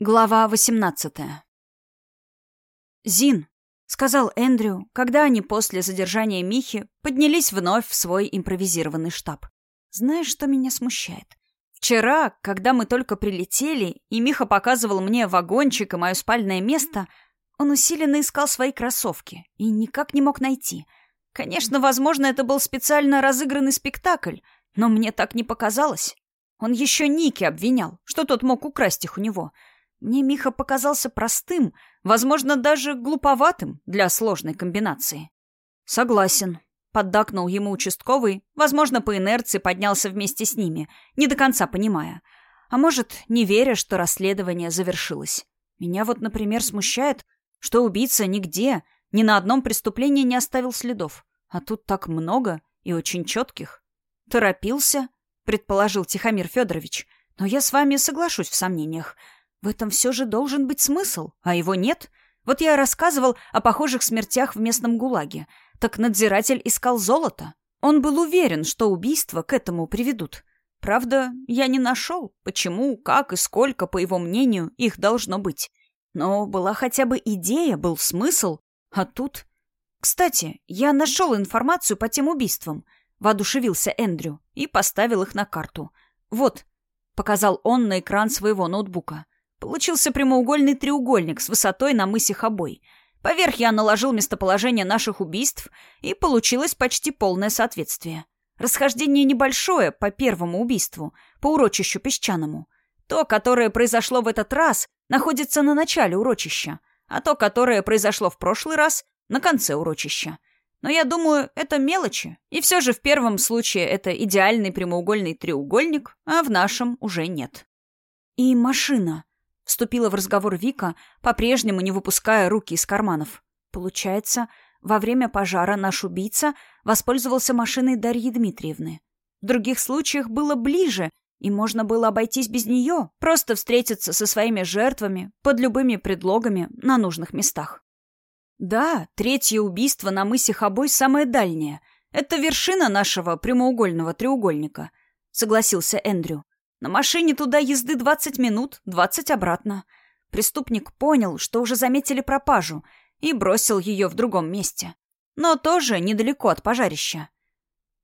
Глава 18 «Зин», — сказал Эндрю, когда они после задержания Михи поднялись вновь в свой импровизированный штаб. «Знаешь, что меня смущает? Вчера, когда мы только прилетели, и Миха показывал мне вагончик и мое спальное место, он усиленно искал свои кроссовки и никак не мог найти. Конечно, возможно, это был специально разыгранный спектакль, но мне так не показалось. Он еще Ники обвинял, что тот мог украсть их у него — мне Миха показался простым, возможно, даже глуповатым для сложной комбинации. «Согласен», — поддакнул ему участковый, возможно, по инерции поднялся вместе с ними, не до конца понимая. А может, не веря, что расследование завершилось. Меня вот, например, смущает, что убийца нигде, ни на одном преступлении не оставил следов. А тут так много и очень четких. «Торопился», — предположил Тихомир Федорович. «Но я с вами соглашусь в сомнениях». В этом все же должен быть смысл, а его нет. Вот я рассказывал о похожих смертях в местном ГУЛАГе. Так надзиратель искал золото. Он был уверен, что убийства к этому приведут. Правда, я не нашел, почему, как и сколько, по его мнению, их должно быть. Но была хотя бы идея, был смысл. А тут... Кстати, я нашел информацию по тем убийствам. Воодушевился Эндрю и поставил их на карту. Вот, показал он на экран своего ноутбука. Получился прямоугольный треугольник с высотой на мысе Хабой. Поверх я наложил местоположение наших убийств, и получилось почти полное соответствие. Расхождение небольшое по первому убийству, по урочищу песчаному. То, которое произошло в этот раз, находится на начале урочища, а то, которое произошло в прошлый раз, на конце урочища. Но я думаю, это мелочи. И все же в первом случае это идеальный прямоугольный треугольник, а в нашем уже нет. И машина. Вступила в разговор Вика, по-прежнему не выпуская руки из карманов. Получается, во время пожара наш убийца воспользовался машиной Дарьи Дмитриевны. В других случаях было ближе, и можно было обойтись без нее, просто встретиться со своими жертвами под любыми предлогами на нужных местах. Да, третье убийство на мысе Хабой самое дальнее. Это вершина нашего прямоугольного треугольника, согласился Эндрю. На машине туда езды 20 минут, 20 обратно. Преступник понял, что уже заметили пропажу, и бросил ее в другом месте. Но тоже недалеко от пожарища.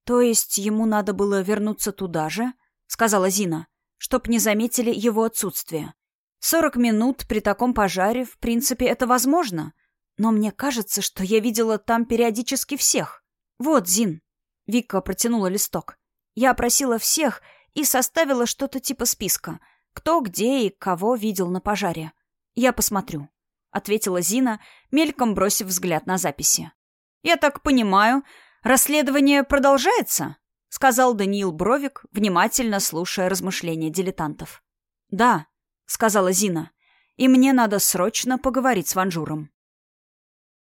«То есть ему надо было вернуться туда же?» — сказала Зина, чтоб не заметили его отсутствие. «Сорок минут при таком пожаре, в принципе, это возможно. Но мне кажется, что я видела там периодически всех. Вот, Зин». Вика протянула листок. «Я опросила всех, и составила что-то типа списка, кто, где и кого видел на пожаре. «Я посмотрю», — ответила Зина, мельком бросив взгляд на записи. «Я так понимаю, расследование продолжается?» — сказал Даниил Бровик, внимательно слушая размышления дилетантов. «Да», — сказала Зина, — «и мне надо срочно поговорить с Ванжуром».